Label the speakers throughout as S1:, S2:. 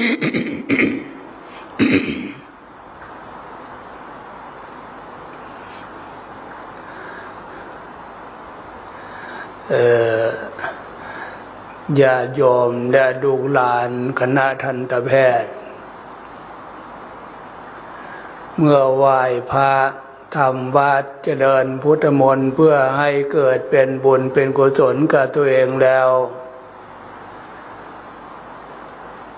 S1: ญาโยมและดูหลานคณะทันตแพทย์ เมื่อไหว้พระทำวัดเจริญพุทธมนต์เพื่อให้เกิดเป็นบุญเป็นกุศลกับตัวเองแล้ว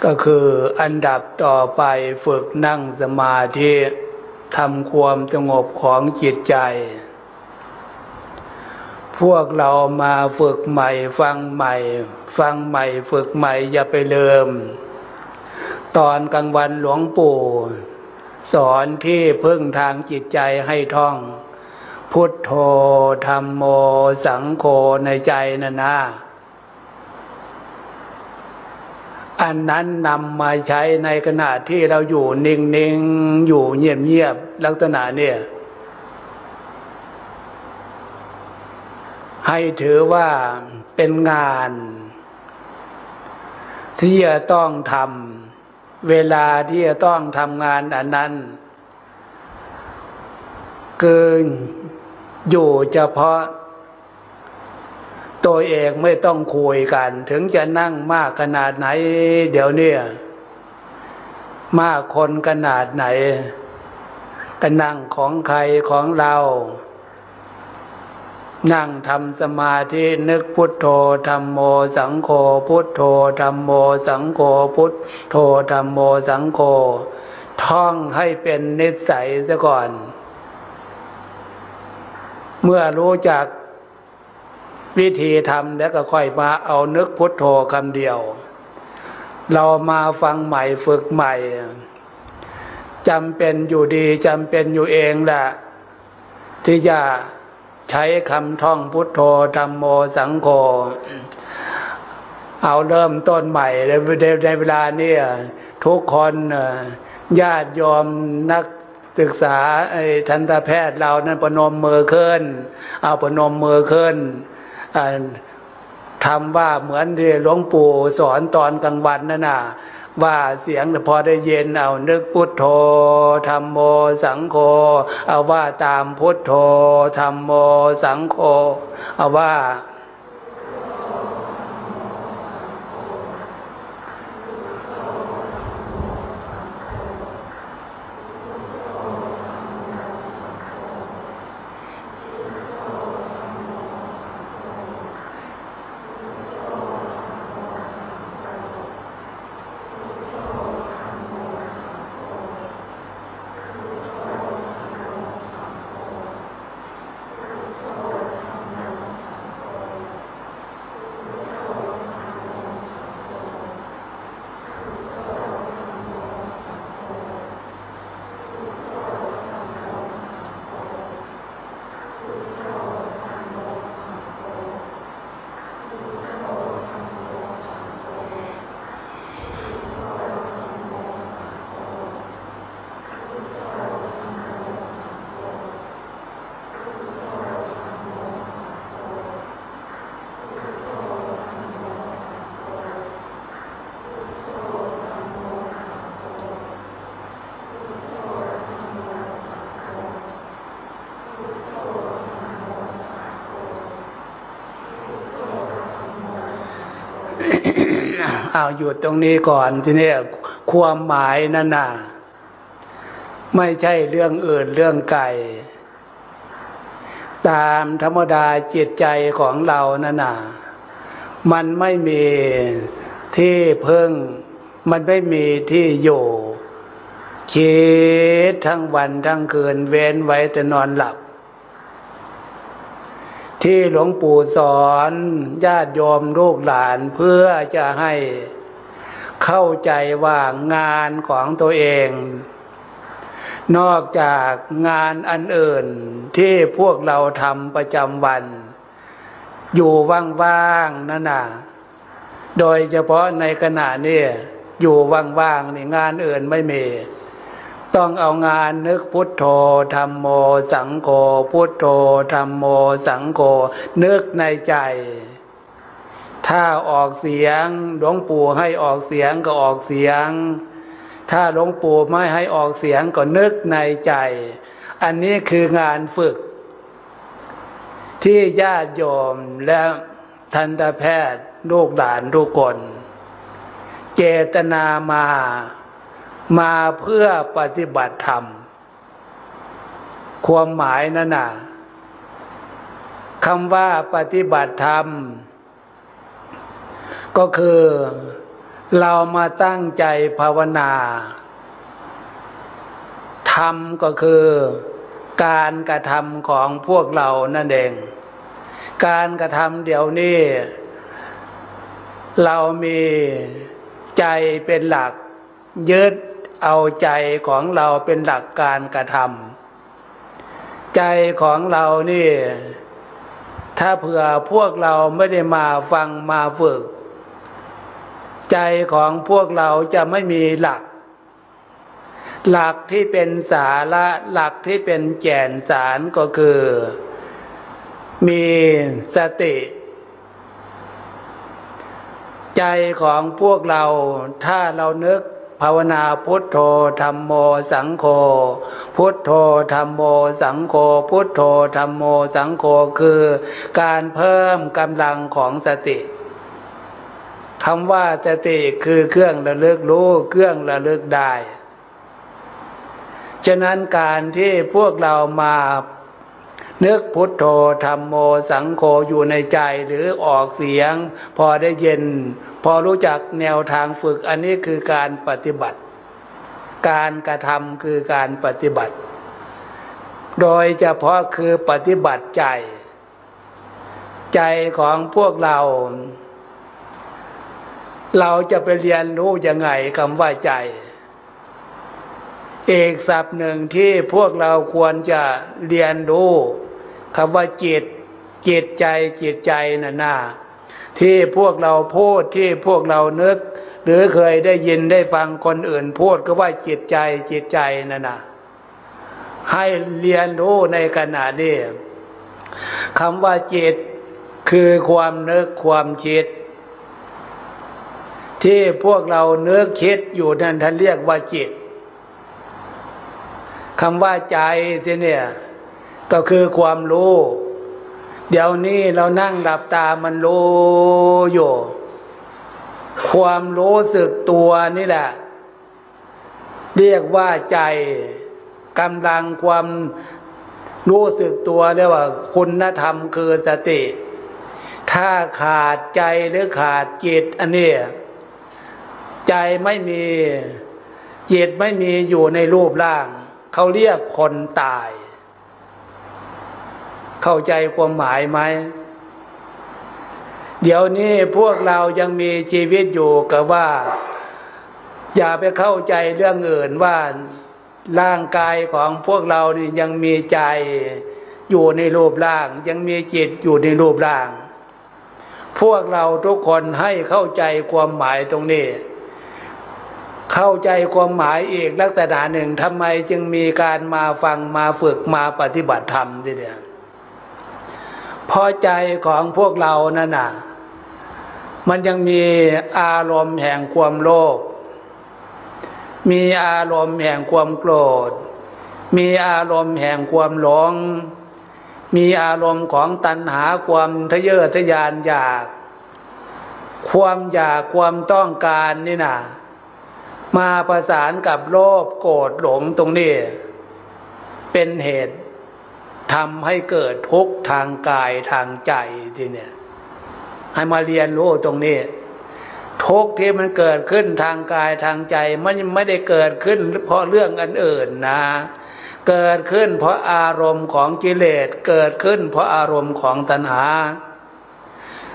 S1: ก็คืออันดับต่อไปฝึกนั่งสมาธิทำความสงบของจิตใจ พวกเรามาฝึกใหม่ฟังใหม่ ฟังใหม่ฝึกใหม่อย่าไปเลิมตอนกลางวันหลวงปู่ สอนที่พึ่งทางจิตใจให้ท่อง พุทโธธรรมโมสังโฆในใจนะนะ อันนั้นนำมาใช้ในขณะที่เราอยู่นิ่งๆ อยู่เงียบๆ ลักษณะเนี่ย ให้ถือว่าเป็นงาน ที่จะต้องทำเวลาที่จะต้องทำงานอันนั้นเกินอยู่เฉพาะ ตัวเองไม่ต้องคุยกัน ถึงจะนั่งมากขนาดไหน เดี๋ยวนี้มากคนขนาดไหนก็นั่งของใครของเรา นั่งทำสมาธินึกพุทโธธรรมโมสังโฆพุทโธธรรมโมสังโฆพุทโธธรรมโมสังโฆท่องให้เป็นนิสัยซะก่อน เมื่อรู้จัก วิธีทำแล้วก็ค่อยมาเอานึกพุทโธคำเดียว เรามาฟังใหม่ฝึกใหม่จำเป็นอยู่ดีจำเป็นอยู่เองแหละที่จะใช้คำท่องพุทโธธรรมโมสังโฆเอาเริ่มต้นใหม่ในในเวลานี้ทุกคนญาติยอมนักศึกษาทันตแพทย์เรานั้นประนมมือขึ้น เอาประนมมือขึ้น ทำว่าเหมือนที่หลวงปู่สอนตอนกลางวันนั่นน่ะว่าเสียงพอได้เย็นเอานึกพุทโธธรรมโมสังโฆเอาว่าตามพุทโธธรรมโมสังโฆเอาว่า เอาหยุดตรงนี้ก่อนทีนี้ความหมายนั่นน่ะไม่ใช่เรื่องอื่นเรื่องไก่ ตามธรรมดาจิตใจของเรานั่นน่ะมันไม่มีที่พึ่ง มันไม่มีที่อยู่คิดทั้งวันทั้งคืนเว้นไว้แต่นอนหลับ ที่หลวงปู่สอนญาติโยมลูกหลานเพื่อจะให้เข้าใจว่างานของตัวเอง นอกจากงานอันอื่นที่พวกเราทำประจำวัน อยู่ว่างๆนั่นน่ะโดยเฉพาะในขณะนี้อยู่ว่างๆนี่งานอื่นไม่มี ต้องเอางานนึกพุทโธธรรมโมสังโฆพุทโธธรรมโมสังโฆนึกในใจ ถ้าออกเสียงหลวงปู่ให้ออกเสียงก็ออกเสียง ถ้าหลวงปู่ไม่ให้ออกเสียงก็นึกในใจ อันนี้คืองานฝึก ที่ญาติโยมและทันตแพทย์ลูกหลานทุกคน เจตนามา มาเพื่อปฏิบัติธรรม ความหมายนั่นน่ะคำว่าปฏิบัติธรรม ก็คือเรามาตั้งใจภาวนา ธรรมก็คือการกระทำของพวกเรานั่นเอง การกระทำเดี๋ยวนี้ เรามีใจเป็นหลักยึด เอาใจของเราเป็นหลักการกระทำใจของเรานี่ ถ้าเผื่อพวกเราไม่ได้มาฟังมาฝึก ใจของพวกเราจะไม่มีหลัก หลักที่เป็นสาระหลักที่เป็นแก่นสารก็คือ มีสติใจของพวกเราถ้าเรานึก ภาวนาพุทโธธรรมโมสังโฆพุทโธธรรมโมสังโฆพุทโธธรรมโมสังโฆคือ การเพิ่มกำลังของสติคำว่าสติคือเครื่องระลึกรู้เครื่องระลึกได้ ฉะนั้นการที่พวกเรามานึกพุทโธธรรมโมสังโฆอยู่ในใจหรือออกเสียง พอได้เย็น พอรู้จักแนวทางฝึกอันนี้คือการปฏิบัติ การกระทำคือการปฏิบัติ โดยเฉพาะคือปฏิบัติใจ ใจของพวกเรา เราจะไปเรียนรู้ยังไงคำว่าใจ เอกศัพท์หนึ่งที่พวกเราควรจะเรียนรู้คำว่าจิตจิตใจจิตใจน่ะนา ที่พวกเราพูดที่พวกเรานึก หรือเคยได้ยินได้ฟังคนอื่นพูดก็ว่าจิตใจจิตใจนั่นนะให้เรียนรู้ในขณะนี้คำว่าจิตคือความนึกความคิด ที่พวกเราเนื้อคิดอยู่นั่นท่านเรียกว่าจิตคำว่าใจที่เนี่ย ก็คือความรู้ เดี๋ยวนี้เรานั่งหลับตามันรู้อยู่ความรู้สึกตัวนี่แหละ เรียกว่าใจกำลังความรู้สึกตัวเรียกว่า คุณธรรมคือสติ ถ้าขาดใจหรือขาดจิตอันนี้ใจไม่มีจิตไม่มีอยู่ในรูปร่าง เขาเรียกคนตาย เข้าใจความหมายไหม เดี๋ยวนี้พวกเรายังมีชีวิตอยู่กับว่า อย่าไปเข้าใจเรื่องอื่นว่าร่างกายของพวกเรานี่ยังมีใจอยู่ในรูปร่าง ยังมีจิตอยู่ในรูปร่าง พวกเราทุกคนให้เข้าใจความหมายตรงนี้ เข้าใจความหมายอีกลักษณะหนึ่งทำไมจึงมีการมาฟังมาฝึกมาปฏิบัติธรรมทีเดียว พอใจของพวกเรานั่นน่ะ มันยังมีอารมณ์แห่งความโลภ มีอารมณ์แห่งความโกรธ มีอารมณ์แห่งความหลง มีอารมณ์ของตัณหาความทะเยอทะยานอยาก ความอยากความต้องการนี่นะมาประสานกับโลภโกรธหลงตรงนี้ เป็นเหตุ ทำให้เกิดทุกข์ทางกายทางใจทีเนี่ยให้มาเรียนรู้ตรงนี้ทุกข์ที่มันเกิดขึ้นทางกายทางใจ มันไม่ได้เกิดขึ้น เพราะเรื่องอันอื่นนะ เกิดขึ้นเพราะอารมณ์ของกิเลสเกิดขึ้น เพราะอารมณ์ของตัณหา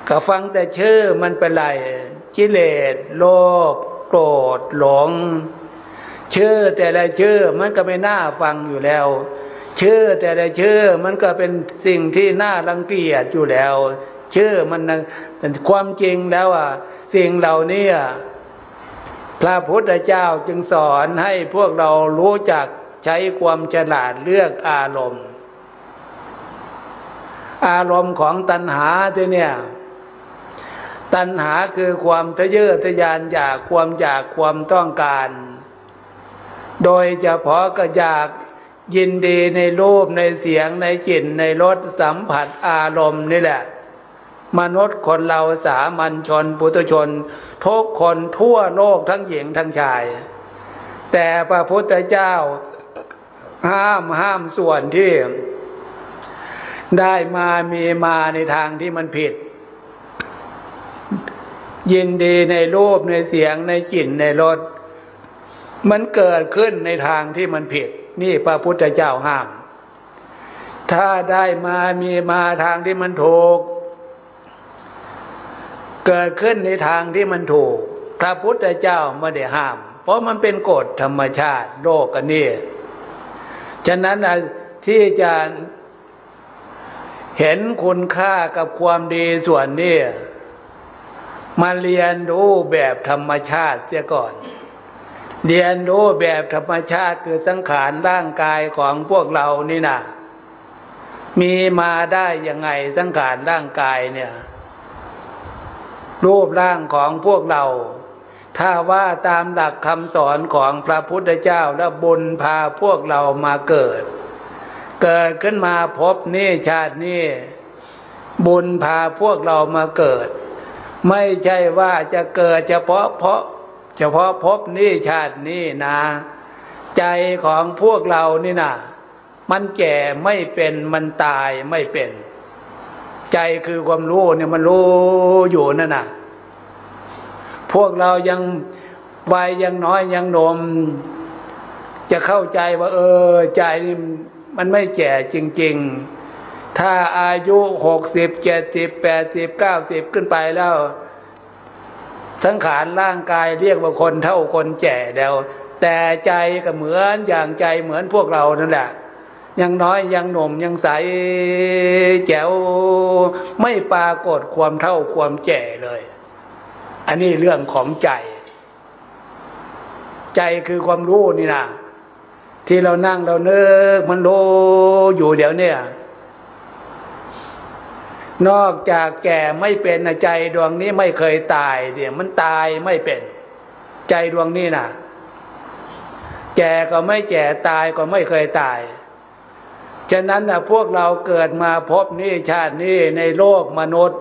S1: ก็ฟังแต่ชื่อมันเป็นไรกิเลสโลภโกรธหลง ชื่อแต่ละชื่อมันก็ไม่น่าฟังอยู่แล้ว ชื่อแต่ละชื่อมันก็เป็นสิ่งที่น่ารังเกียจอยู่แล้ว ชื่อมันเป็นความจริงแล้วอะสิ่งเหล่านี้พระพุทธเจ้าจึงสอนให้พวกเรารู้จักใช้ความฉลาดเลือกอารมณ์ อารมณ์ของตัณหาที่เนี่ย ตัณหาคือความทะเยอทะยานอยากความอยากความต้องการ โดยเฉพาะก็อยาก ยินดีในรูปในเสียงในกลิ่นในรสสัมผัสอารมณ์นี่แหละ มนุษย์คนเราสามัญชนปุถุชน ทุกคนทั่วโลกทั้งหญิงทั้งชาย แต่พระพุทธเจ้าห้ามห้ามส่วนที่ ได้มามีมาในทางที่มันผิด ยินดีในรูปในเสียงในกลิ่นในรสมันเกิดขึ้นในทางที่มันผิด นี่พระพุทธเจ้าห้าม ถ้าได้มามีมาทางที่มันถูก เกิดขึ้นในทางที่มันถูก พระพุทธเจ้าไม่ได้ห้าม เพราะมันเป็นกฎธรรมชาติโลกกันนี่ฉะนั้นที่จะเห็นคุณค่ากับความดีส่วนนี้มาเรียนรู้แบบธรรมชาติเสียก่อน เรียนรู้แบบธรรมชาติคือสังขารร่างกายของพวกเรานี่นะมีมาได้ยังไงสังขารร่างกายเนี่ย รูปร่างของพวกเรา ถ้าว่าตามหลักคำสอนของพระพุทธเจ้าและบุญพาพวกเรามาเกิด เกิดขึ้นมาพบนี่ชาตินี้บุญพาพวกเรามาเกิด ไม่ใช่ว่าจะเกิดเฉพาะเพราะ เฉพาะพบนี้ชาตินี้นะ ใจของพวกเรานี่นะมันแก่ไม่เป็นมันตายไม่เป็น ใจคือความรู้เนี่ยมันรู้อยู่นั่นน่ะพวกเรายังวัยยังน้อยยังนมจะเข้าใจว่า เออ ใจนี่มันไม่แก่จริง ๆ ถ้าอายุหกสิบเจ็ดสิบแปดสิบเก้าสิบขึ้นไปแล้ว สังขารร่างกายเรียกว่าคนเท่าคนแก่แล้ว แต่ใจก็เหมือนอย่างใจเหมือนพวกเรานั่นแหละยังน้อยยังหนุ่มยังใสแจ๋วไม่ปรากฏความเท่าความแก่เลย อันนี้เรื่องของใจ ใจคือความรู้นี่นะที่เรานั่งเราเนิกมันโลอยู่เดี๋ยวเนี่ย นอกจากแก่ไม่เป็นใจดวงนี้ไม่เคยตายเดี๋ยมันตายไม่เป็น ใจดวงนี้นะแก่ก็ไม่แก่ตายก็ไม่เคยตาย ฉะนั้นนะพวกเราเกิดมาพบนี่ชาตินี้ในโลกมนุษย์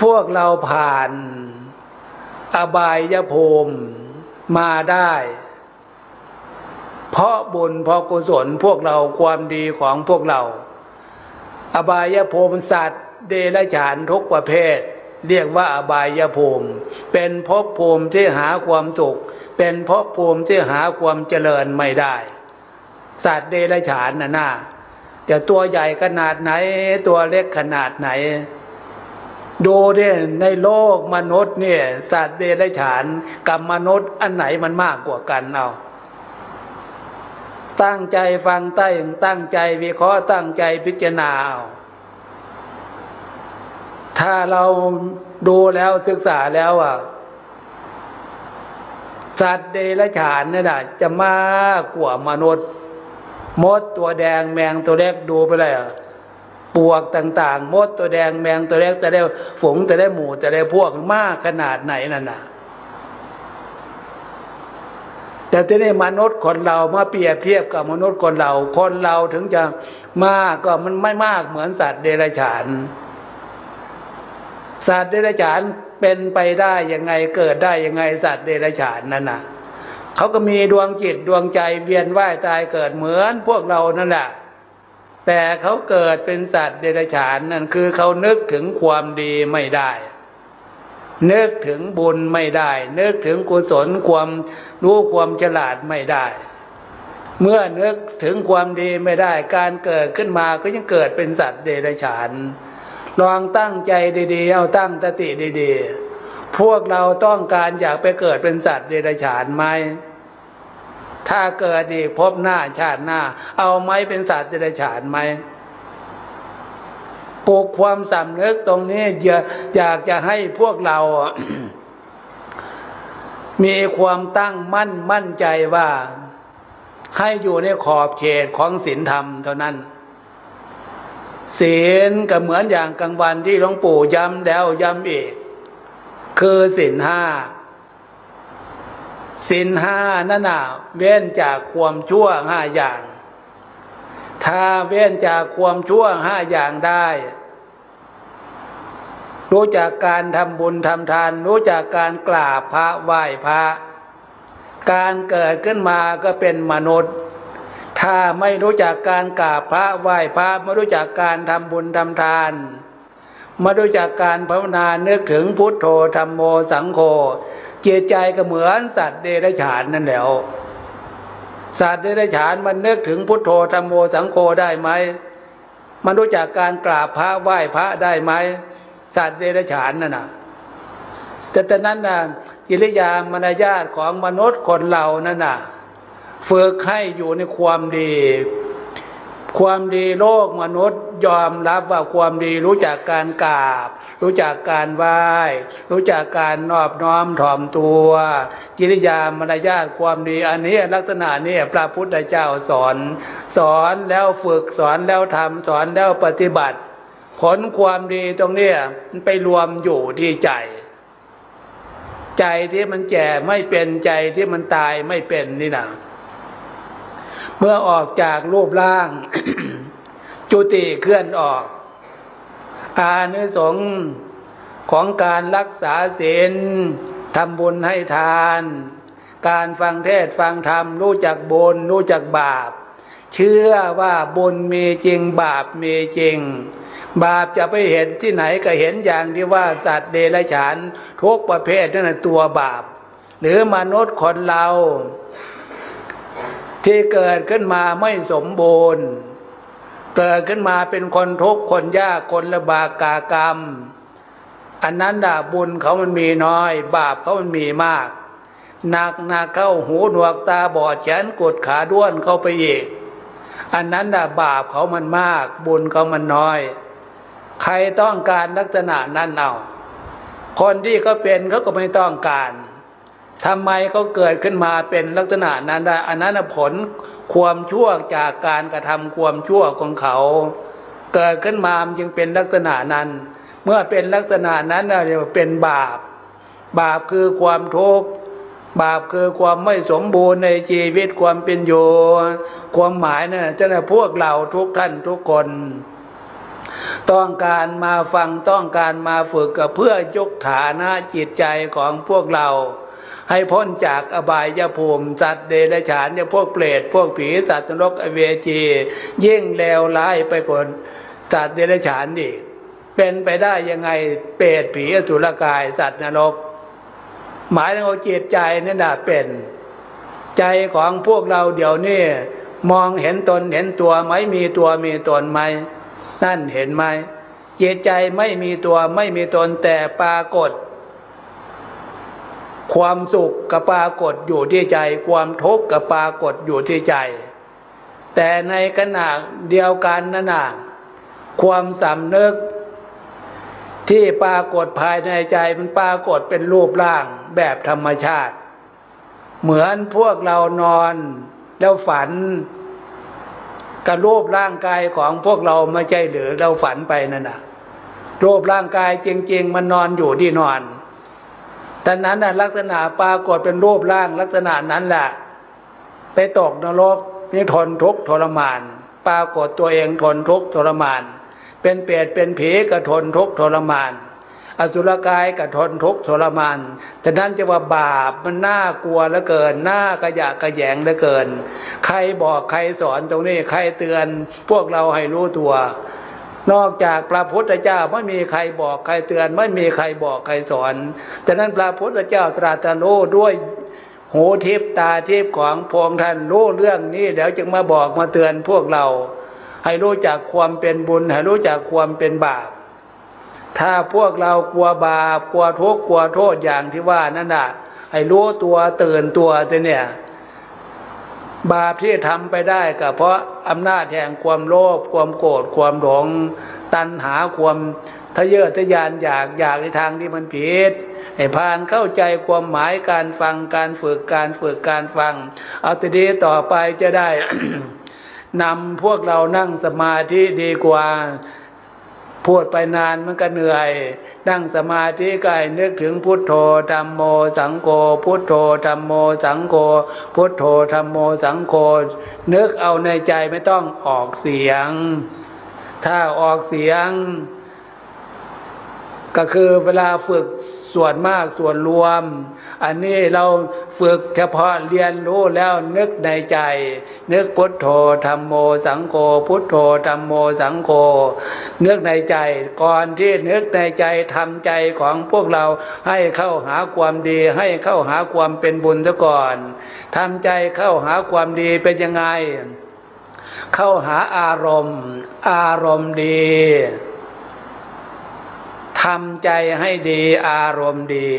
S1: พวกเราผ่านอบายภูมิมาได้ เพราะบุญเพราะกุศลพวกเราความดีของพวกเรา อบายภูมิสัตว์ เดรัจฉานทุกประเภท เรียกว่าอบายภูมิ เป็นภพภูมิที่หาความสุข เป็นภพภูมิที่หาความเจริญไม่ได้ สัตว์เดรัจฉานน่ะนะจะตัวใหญ่ขนาดไหน ตัวเล็กขนาดไหน ดูเนี่ยในโลกมนุษย์เนี่ย สัตว์เดรัจฉานกับมนุษย์อันไหนมันมากกว่ากันเอา ตั้งใจฟังใต้ตั้งใจวิเคราะห์ตั้งใจพิจารณาถ้าเราดูแล้วศึกษาแล้วอะสัตว์เดรัจฉานนี่นะจะมากกว่ามนุษย์ มดตัวแดงแมงตัวเล็กดูไปเลยปวกต่าง ๆ มดตัวแดงแมงตัวเล็กแต่ได้ฝงแต่ได้หมูแต่ได้พวกมากขนาดไหนนั่นน่ะ แต่ที่นี่มนุษย์คนเรามาเปรียบเทียบกับมนุษย์คนเรา คนเราถึงจะมากก็มันไม่มากเหมือนสัตว์เดรัจฉาน สัตว์เดรัจฉานเป็นไปได้ยังไงเกิดได้ยังไงสัตว์เดรัจฉานนั่นน่ะเขาก็มีดวงจิตดวงใจเวียนว่ายตายเกิดเหมือนพวกเรานั่นแหละแต่เขาเกิดเป็นสัตว์เดรัจฉานนั่นคือเขานึกถึงความดีไม่ได้ นึกถึงบุญไม่ได้ นึกถึงกุศลความรู้ความฉลาดไม่ได้ เมื่อนึกถึงความดีไม่ได้ การเกิดขึ้นมาก็ยังเกิดเป็นสัตว์เดรัจฉาน ลองตั้งใจดีๆ เอาตั้งสติดีๆ พวกเราต้องการอยากไปเกิดเป็นสัตว์เดรัจฉานไหมถ้าเกิดอีกพบหน้าชาติหน้า เอาไหมเป็นสัตว์เดรัจฉานไหม ปลูกความสำนึกตรงนี้อยากจะให้พวกเรา มีความตั้งมั่นมั่นใจว่า ให้อยู่ในขอบเขตของศีลธรรมเท่านั้นศีลก็เหมือนอย่างกลางวันที่หลวงปู่ย้ำแล้วย้ำอีก คือศีลห้าศีลห้านั่นน่ะเว้นจากความชั่วห้าอย่าง ถ้าเว้นจากความชั่วห้าอย่างได้ รู้จักการทำบุญทำทาน รู้จักการกราบพระไหว้พระ การเกิดขึ้นมาก็เป็นมนุษย์ ถ้าไม่รู้จักการกราบพระไหว้พระไม่รู้จักการทำบุญทำทานไม่รู้จักการภาวนานึกถึงพุทโธธรรมโมสังโฆเจิตใจก็เหมือนสัตว์เดรัจฉานนั่นแหละสัตว์เดรัจฉานมันนึกถึงพุทโธธรรมโมสังโฆได้ไหมมันรู้จักการกราบพระไหว้พระได้ไหม สัตว์เดรัจฉานนั่นน่ะแต่ตอนนั้นน่ะกิริยามารยาทของมนุษย์คนเรานั่นน่ะฝึกให้อยู่ในความดี ความดีโลกมนุษย์ยอมรับว่าความดีรู้จักการกราบ รู้จักการไหว้ รู้จักการนอบน้อมถ่อมตัว กิริยามารยาทความดีอันนี้ลักษณะนี้พระพุทธเจ้าสอน สอนแล้วฝึกสอนแล้วทำสอนแล้วปฏิบัติ ผลความดีตรงนี้มันไปรวมอยู่ที่ใจ ใจที่มันแก่ไม่เป็นใจที่มันตายไม่เป็นนี่นะเมื่อออกจากรูปร่าง จุติเคลื่อนออก อานิสงของการรักษาศีลทำบุญให้ทาน การฟังเทศฟังธรรม รู้จักบุญรู้จักบาป เชื่อว่าบุญมีจริงบาปมีจริง บาปจะไปเห็นที่ไหนก็เห็นอย่างที่ว่าสัตว์เดรัจฉานทุกประเภทนั่นตัวบาป หรือมนุษย์คนเรา ที่เกิดขึ้นมาไม่สมบูรณ์ เกิดขึ้นมาเป็นคนทุกข์คนยากคนละบากกากรรม อันนั้นดาบุญเขามันมีน้อย บาปเขามันมีมากหนักหนักเข้าหูหนวกตาบอดแขนกดขาด้วนเข้าไปอีก อันนั้นดาบาปเขามันมาก บุญเขามันน้อย ใครต้องการลักษณะนั้นเอาคนที่เขาเป็นเขาก็ไม่ต้องการทำไมเขาเกิดขึ้นมาเป็นลักษณะนั้นได้อันนั้นผลความชั่วจากการกระทำความชั่วของเขา เกิดขึ้นมาจึงเป็นลักษณะนั้น เมื่อเป็นลักษณะนั้นเรียกว่าเป็นบาป บาปคือความทุกข์บาปคือความไม่สมบูรณ์ในชีวิตความเป็นอยู่ความหมายนะ่ะจะนะพวกเราทุกท่านทุกคน ต้องการมาฟังต้องการมาฝึกกับเพื่อยกฐานะจิตใจของพวกเรา ให้พ้นจากอบายยภูมิสัตว์เดรัจฉานเนี่ยพวกเปรตพวกผีสัตว์นรกอเวจียิ่งเลวร้ายไปกว่าสัตว์เดรัจฉานนี่เป็นไปได้ยังไงเปรตผีอสุรกายสัตว์นรก หมายถึงเอาจิตใจนี่นะเป็น ใจของพวกเราเดี๋ยวนี้มองเห็นตนเห็นตัวไหมมีตัวมีตนไหม นั่นเห็นไหมจิตใจไม่มีตัวไม่มีตนแต่ปรากฏ ความสุขกับปรากฏอยู่ที่ใจ ความทุกข์กับปรากฏอยู่ที่ใจ แต่ในขณะเดียวกันนั่นนะความสำนึก ที่ปรากฏภายในใจมันปรากฏเป็นรูปร่างแบบธรรมชาติ เหมือนพวกเรานอนแล้วฝัน กับรูปร่างกายของพวกเราไม่ใช่หรือเราฝันไปนั่นนะรูปร่างกายจริง ๆ มันนอนอยู่ที่นอนแต่นั้นลักษณะปรากฏเป็นรูปร่างลักษณะนั้นแหละไปตกนรกนี่ทนทุกข์ทรมาน ปรากฏตัวเองทนทุกข์ทรมาน เป็นเปรตเป็นผีก็ทนทุกข์ทรมาน อสุรกายก็ทนทุกข์ทรมานแต่นั้นจะว่าบาปมันน่ากลัวเหลือเกินน่ากระยะกระแยงเหลือเกิน ใครบอกใครสอนตรงนี้ใครเตือนพวกเราให้รู้ตัวนอกจากพระพุทธเจ้าไม่มีใครบอกใครเตือนไม่มีใครบอกใครสอนแต่นั้นพระพุทธเจ้าตรัสรู้ด้วยหูทิพตาทิพของพงท่านรู้เรื่องนี้เดี๋ยวจึงมาบอกมาเตือนพวกเรา ให้รู้จักความเป็นบุญให้รู้จักความเป็นบาป ถ้าพวกเรากลัวบาปกลัวทุกข์กลัวโทษอย่างที่ว่านั่นน่ะให้รู้ตัวตื่นตัวแต่เนี่ย บาปที่ทำไปได้ก็เพราะอำนาจแห่งความโลภความโกรธความหลงตัณหาความทะเยอทะยานอยากอยากในทางที่มันผิดให้พานเข้าใจความหมายการฟังการฝึกการฝึกการฟัง เอาทีนี้ต่อไปจะได้นำพวกเรานั่งสมาธิดีกว่า พูดไปนานมันก็เหนื่อยนั่งสมาธิกายนึกถึงพุทโธธรรมโมสังโฆพุทโธธรรมโมสังโฆพุทโธธรรมโมสังโฆนึกเอาในใจไม่ต้องออกเสียง ถ้าออกเสียง ก็คือเวลาฝึก ส่วนมากส่วนรวม อันนี้เราฝึกเฉพาะเรียนรู้แล้วนึกในใจ นึกพุทโธธรรมโมสังโฆพุทโธธรรมโมสังโฆนึกในใจ ก่อนที่นึกในใจทำใจของพวกเราให้เข้าหาความดี ให้เข้าหาความเป็นบุญซะก่อนทำใจเข้าหาความดีเป็นยังไง เข้าหาอารมณ์ อารมณ์ดี ทำใจให้ดีอารมณ์ดี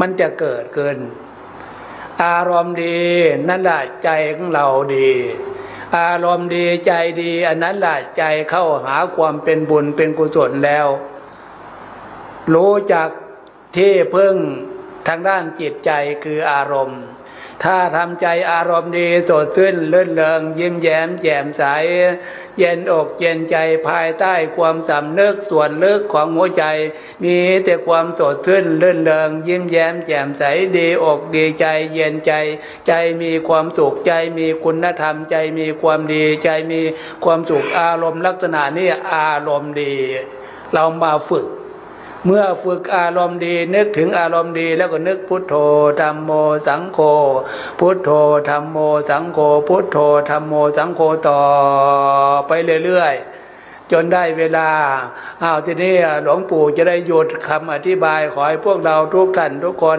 S1: มันจะเกิดขึ้น อารมณ์ดี นั่นแหละใจของเราดี อารมณ์ดีใจดี อันนั้นแหละใจเข้าหาความเป็นบุญเป็นกุศลแล้ว รู้จักที่พึ่งทางด้านจิตใจคืออารมณ์ ถ้าทำใจอารมณ์ดีสดชื่นเลื่อนเลงยิ้มแย้มแจ่มใส เย็นอกเย็นใจภายใต้ความสำนึกส่วนลึกของหัวใจ มีแต่ความสดชื่นเลื่อนเลงยิ้มแย้มแจ่มใสดีอกดีใจ เย็นใจ ใจมีความสุขใจมีคุณธรรม ใจมีความดีใจมีความสุขอารมณ์ลักษณะนี้อารมณ์ดี เรามาฝึก เมื่อฝึกอารมณ์ดีนึกถึงอารมณ์ดีแล้วก็นึกพุทโธธรรมโมสังโฆพุทโธธรรมโมสังโฆพุทโธธรรมโมสังโฆต่อไปเรื่อยๆ จนได้เวลาอ้าวทีนี้หลวงปู่จะได้หยุดคำอธิบายขอให้พวกเราทุกท่านทุกคน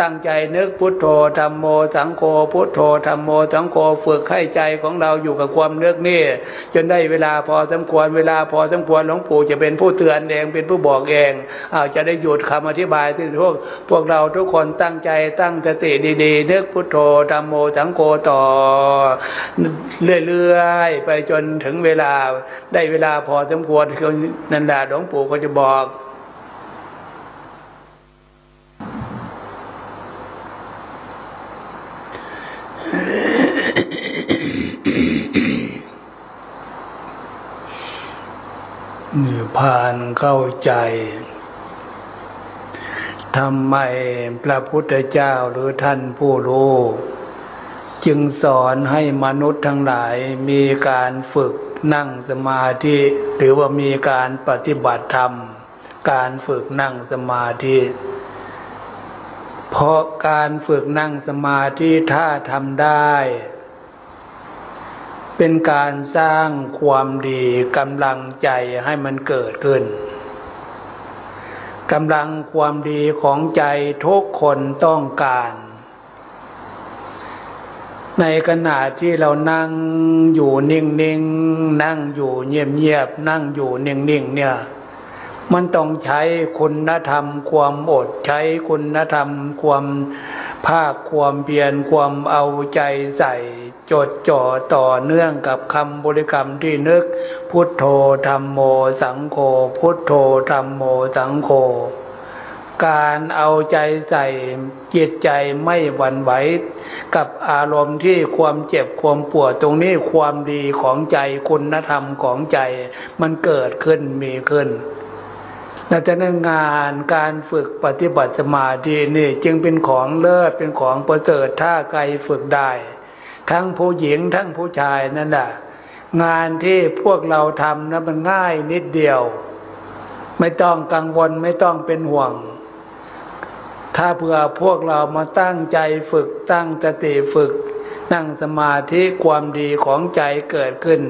S1: ตั้งใจนึกพุทโธธรรมโมสังโฆพุทโธธรรมโมสังโฆฝึกให้ใจของเราอยู่กับความนึกนี่จนได้เวลาพอสมควรเวลาพอสมควรหลวงปู่จะเป็นผู้เตือนเองเป็นผู้บอกเองอ้าวจะได้หยุดคำอธิบายที่พวกพวกเราทุกคนตั้งใจตั้งสติดีๆนึกพุทโธธรรมโมสังโฆต่อ เรื่อยๆไปจนถึงเวลาได้เวลาพอสมควรนันดาหลวงปู่ก็จะบอกนี่ผ่านเข้าใจทำไมพระพุทธเจ้าหรือท่านผู้รู้ จึงสอนให้มนุษย์ทั้งหลายมีการฝึก นั่งสมาธิหรือว่ามีการปฏิบัติธรรม การฝึกนั่งสมาธิ เพราะการฝึกนั่งสมาธิถ้าทำได้ เป็นการสร้างความดีกำลังใจให้มันเกิดขึ้นกำลังความดีของใจทุกคนต้องการ ในขณะที่เรานั่งอยู่นิ่งๆนั่งอยู่เงียบๆนั่งอยู่นิ่งๆเนี่ย มันต้องใช้คุณธรรมความอดใช้คุณธรรมความภาคความเพียรความเอาใจใส่จดจ่อต่อเนื่องกับคำบริกรรมที่นึก พุทโธธรรมโมสังโฆพุทโธธรรมโมสังโฆการเอาใจใส่ จิตใจไม่หวั่นไหวกับอารมณ์ที่ความเจ็บความปวดตรงนี้ความดีของใจคุณธรรมของใจ มันเกิดขึ้นมีขึ้นและจะนั้นงานการฝึกปฏิบัติสมาธินี่จึงเป็นของเลิศเป็นของประเสริฐถ้าใครฝึกได้ ทั้งผู้หญิงทั้งผู้ชายนั่นแหละงานที่พวกเราทำนะมันง่ายนิดเดียว ไม่ต้องกังวลไม่ต้องเป็นห่วง ถ้าเผื่อพวกเรามาตั้งใจฝึกตั้งสติฝึก นั่งสมาธิความดีของใจเกิดขึ้น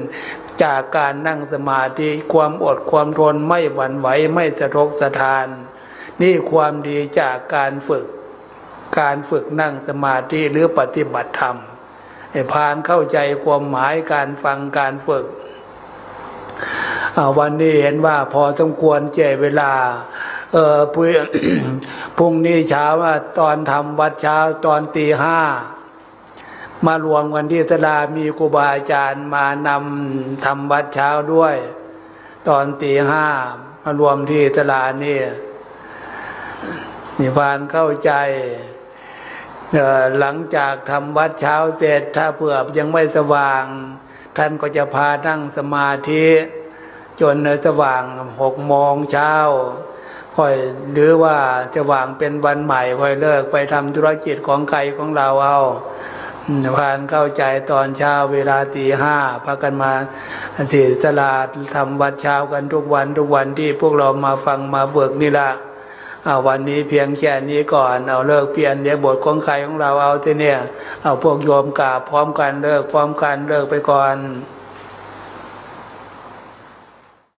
S1: จากการนั่งสมาธิความอดความทนไม่หวั่นไหวไม่สะทกสะทาน นี่ความดีจากการฝึก การฝึกนั่งสมาธิหรือปฏิบัติธรรมไอ้พานเข้าใจความหมายการฟังการฝึกวันนี้เห็นว่าพอสมควรเจเวลา เออพรุ่งนี้เช้าว่าตอนทำวัดเช้าตอนตีห้ามารวมกันที่สลามีครูบาอาจารย์มานำทำวัดเช้าด้วย ตอนตีห้ามารวมที่สลานี่นิพานเข้าใจหลังจากทำวัดเช้าเสร็จ ถ้าเผื่อยังไม่สว่าง ท่านก็จะพานั่งสมาธิ จนสว่างหกโมงเช้า ค่อยหรือว่าจะวางเป็นวันใหม่ค่อยเลิกไปทำธุรกิจของใครของเราเอาพานเข้าใจตอนเช้าเวลาตีห้าพากันมาที่ตลาดทำวัดเช้ากันทุกวันทุกวันที่พวกเรามาฟังมาฝึกนี่ละเอาวันนี้เพียงแค่นี้ก่อน เอาเลิกเปลี่ยนเรียบทของใครของเราเอาที่เนี่ย เอาพวกโยมกราบพร้อมกันเลิกพร้อมกันเลิกไปก่อน